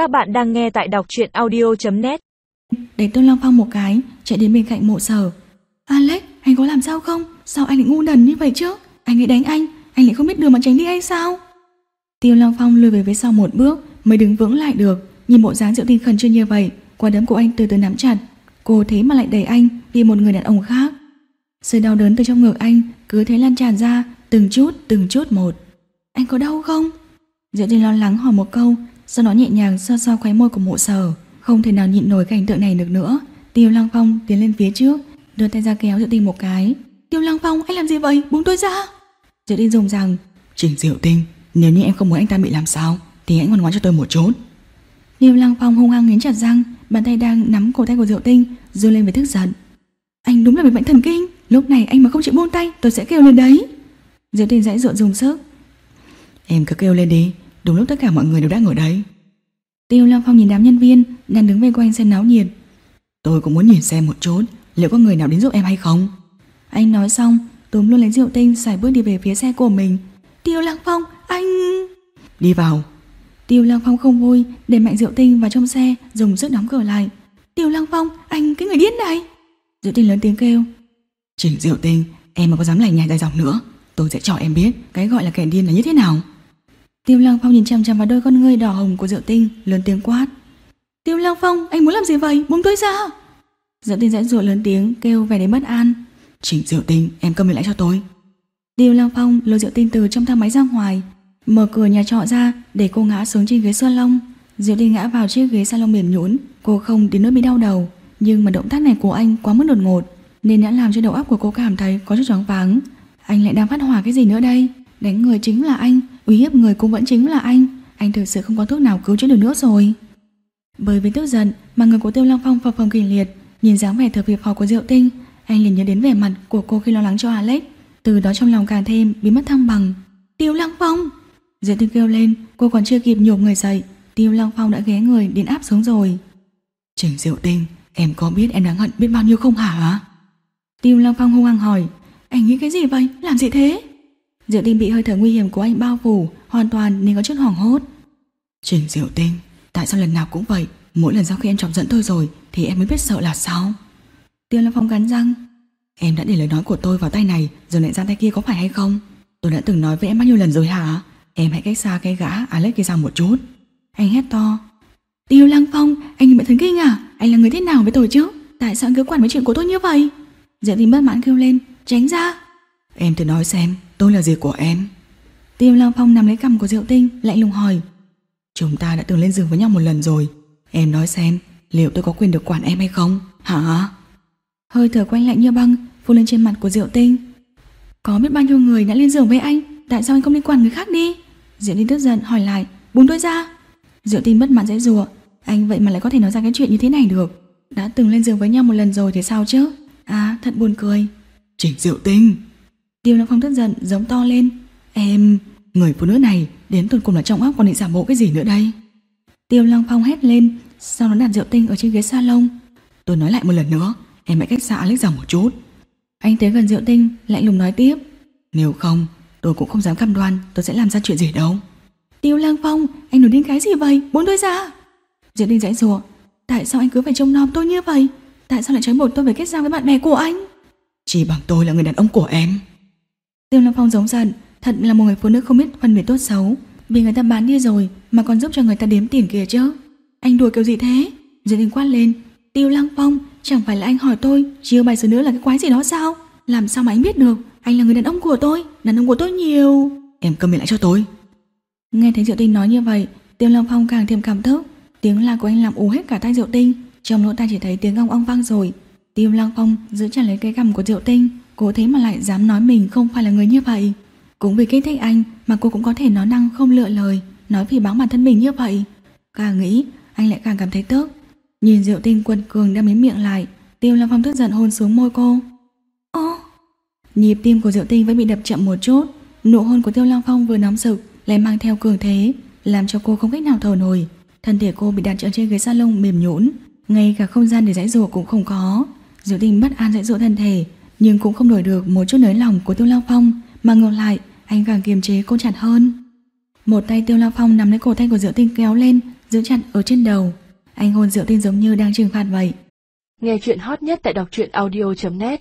Các bạn đang nghe tại đọc truyện audio.net Để Tôn Long Phong một cái Chạy đến bên cạnh mộ sở Alex, anh có làm sao không? Sao anh lại ngu đần như vậy chứ? Anh ấy đánh anh Anh lại không biết đường mà tránh đi hay sao? Tiêu Long Phong lùi về phía sau một bước Mới đứng vững lại được Nhìn bộ dáng Diệu Tinh khẩn trương như vậy Quả đấm của anh từ từ nắm chặt Cô thế mà lại đẩy anh vì một người đàn ông khác Sự đau đớn từ trong ngực anh Cứ thế lan tràn ra Từng chút từng chút một Anh có đau không? Diệu Tinh lo lắng hỏi một câu sau đó nhẹ nhàng xoa xoa khóe môi của mộ sở. Không thể nào nhịn nổi cảnh tượng này được nữa. Tiêu Lăng Phong tiến lên phía trước Đưa tay ra kéo Diệu Tinh một cái. Tiêu Lăng Phong anh làm gì vậy? Buông tôi ra. Diệu Tinh dùng rằng Trình Diệu Tinh, nếu như em không muốn anh ta bị làm sao thì hãy ngoan ngoãn cho tôi một chút. Tiêu Lăng Phong hung hăng nghiến chặt răng Bàn tay đang nắm cổ tay của Diệu Tinh Rơi lên với tức giận. Anh đúng là bị bệnh thần kinh. Lúc này anh mà không chịu buông tay tôi sẽ kêu lên đấy. Diệu Tinh dãy dụa dùng sức. Em cứ kêu lên đi, đúng lúc tất cả mọi người đều đang ở đấy. Tiêu Lăng Phong nhìn đám nhân viên Đang đứng vây quanh xem náo nhiệt. Tôi cũng muốn nhìn xem một chút, liệu có người nào đến giúp em hay không? Anh nói xong túm luôn lấy Diệu Tinh xài bước đi về phía xe của mình. Tiêu Lăng Phong anh! Đi vào, Tiêu Lăng Phong không vui Để mạnh Diệu Tinh vào trong xe Dùng sức đóng cửa lại. Tiêu Lăng Phong anh cái người điên này! Diệu Tinh lớn tiếng kêu. Chỉnh Diệu Tinh, em mà có dám lành nhảy dài dòng nữa, tôi sẽ cho em biết cái gọi là kẻ điên là như thế nào. Tiêu Lăng Phong nhìn chằm chằm vào đôi con ngươi đỏ hồng của Diệu Tinh Lớn tiếng quát. Tiêu Lăng Phong anh muốn làm gì vậy? Buông tôi ra! Diệu Tinh dãy dụa lớn tiếng kêu vẻ đến bất an. Trình Diệu Tinh, em miệng lại cho tôi. Tiêu Lăng Phong lôi Diệu Tinh từ trong thang máy ra ngoài Mở cửa nhà trọ ra Để cô ngã xuống trên ghế salon. Diệu Tinh ngã vào chiếc ghế salon mềm nhũn Cô không đến nỗi bị đau đầu Nhưng mà động tác này của anh quá mức đột ngột Nên đã làm cho đầu óc của cô cảm thấy có chút choáng váng. Anh lại đang phát hỏa cái gì nữa đây? Đánh người chính là anh Uy hiếp người cũng vẫn chính là anh Anh thực sự không có thuốc nào cứu chữa được nữa rồi Bởi vì tức giận mà người của Tiêu Lăng Phong phập phồng kịch liệt Nhìn dáng vẻ thở phì phò của Diệu Tinh Anh liền nhớ đến vẻ mặt của cô khi lo lắng cho Alex Từ đó trong lòng càng thêm bị mất thăng bằng Tiêu Lăng Phong Diệu Tinh kêu lên Cô còn chưa kịp nhổm người dậy Tiêu Lăng Phong đã ghé người đến áp xuống rồi Trình Diệu Tinh, em có biết em đáng hận biết bao nhiêu không hả? Tiêu Lăng Phong hung hăng hỏi Anh nghĩ cái gì vậy? Làm gì thế? Diệu Tinh bị hơi thở nguy hiểm của anh bao phủ Hoàn toàn nên có chút hoảng hốt Trình Diệu Tinh, tại sao lần nào cũng vậy? Mỗi lần sau khi em chọc giận tôi rồi thì em mới biết sợ là sao? Tiêu Lăng Phong cắn răng Em đã để lời nói của tôi vào tay này rồi lại ra tay kia có phải hay không? Tôi đã từng nói với em bao nhiêu lần rồi hả? Em hãy cách xa cái gã Alex kia ra một chút. Anh hét to Tiêu Lăng Phong Anh bị thần kinh à Anh là người thế nào với tôi chứ Tại sao anh cứ quản với chuyện của tôi như vậy Diệu Tinh bất mãn kêu lên Tránh ra Em thử nói xem, tôi là gì của em? Tiêu Lăng Phong nằm lấy cằm của Diệu Tinh Lạnh lùng hỏi. Chúng ta đã từng lên giường với nhau một lần rồi. Em nói xem, liệu tôi có quyền được quản em hay không? Hả? Hơi thở quanh lạnh như băng Phun lên trên mặt của Diệu Tinh. Có biết bao nhiêu người đã lên giường với anh? Tại sao anh không đi quan người khác đi? Diệu Tinh tức giận hỏi lại. Buông tôi ra. Diệu Tinh bất mãn dễ rùa Anh vậy mà lại có thể nói ra cái chuyện như thế này được. Đã từng lên giường với nhau một lần rồi thì sao chứ? À thật buồn cười. Trình Diệu Tinh, Tiêu Lăng Phong tức giận giống to lên em, người phụ nữ này đến tuần cùng là trọng óc còn định giả bộ cái gì nữa đây? Tiêu Lăng Phong hét lên Sau đó đặt rượu Tinh ở trên ghế salon Tôi nói lại một lần nữa, em hãy cách xa Alex ra một chút. Anh tới gần rượu Tinh lạnh lùng nói tiếp Nếu không, tôi cũng không dám cam đoan tôi sẽ làm ra chuyện gì đâu. Tiêu Lăng Phong Anh nổi điên cái gì vậy Muốn tôi ra Diệu Tinh dãy rùa Tại sao anh cứ phải trông nom tôi như vậy Tại sao lại trói buộc tôi phải kết giao với bạn bè của anh Chỉ bằng tôi là người đàn ông của em. Tiêu Lâm Phong giống giận Thật là một người phụ nữ không biết phân biệt tốt xấu. Vì người ta bán đi rồi Mà còn giúp cho người ta đếm tiền kìa chứ. Anh đùa kiểu gì thế? Diệu Tinh quát lên Tiêu Lăng Phong Chẳng phải là anh hỏi tôi Chiêu bài sửa nữa là cái quái gì đó sao? Làm sao mà anh biết được? Anh là người đàn ông của tôi Đàn ông của tôi nhiều. Em cầm miệng lại cho tôi. Nghe thấy Diệu Tinh nói như vậy, Tiêu Long Phong càng thêm cảm thức. Tiếng la của anh làm ù hết cả tai Diệu Tinh, trong lỗ tai chỉ thấy tiếng ong ong vang rồi. Tiêu Long Phong giữ chặt lấy cái cằm của Diệu Tinh, cố thế mà lại dám nói mình không phải là người như vậy. Cũng vì kích thích anh mà cô cũng có thể nói năng không lựa lời, nói vì báo bản thân mình như vậy. Càng nghĩ, anh lại càng cảm thấy tức. Nhìn Diệu Tinh quật cường đang mím miệng lại, Tiêu Long Phong tức giận hôn xuống môi cô. Ô! Nhịp tim của Diệu Tinh vẫn bị đập chậm một chút, nụ hôn của Tiêu Long Phong vừa nóng sực lại mang theo cường thế, làm cho cô không cách nào thở nổi. Thân thể cô bị đặt ở trên ghế salon mềm nhũn, ngay cả không gian để giải dụa cũng không có. Diệu Tinh bất an dãy dụa thân thể, nhưng cũng không đổi được một chút nới lòng của Tiêu lao Phong, mà ngược lại, anh càng kiềm chế cô chặt hơn. Một tay Tiêu lao Phong nắm lấy cổ tay của Diệu Tinh kéo lên, giữ chặt ở trên đầu. Anh hôn Diệu Tinh giống như đang trừng phạt vậy. Nghe chuyện hot nhất tại đọc truyện audio.net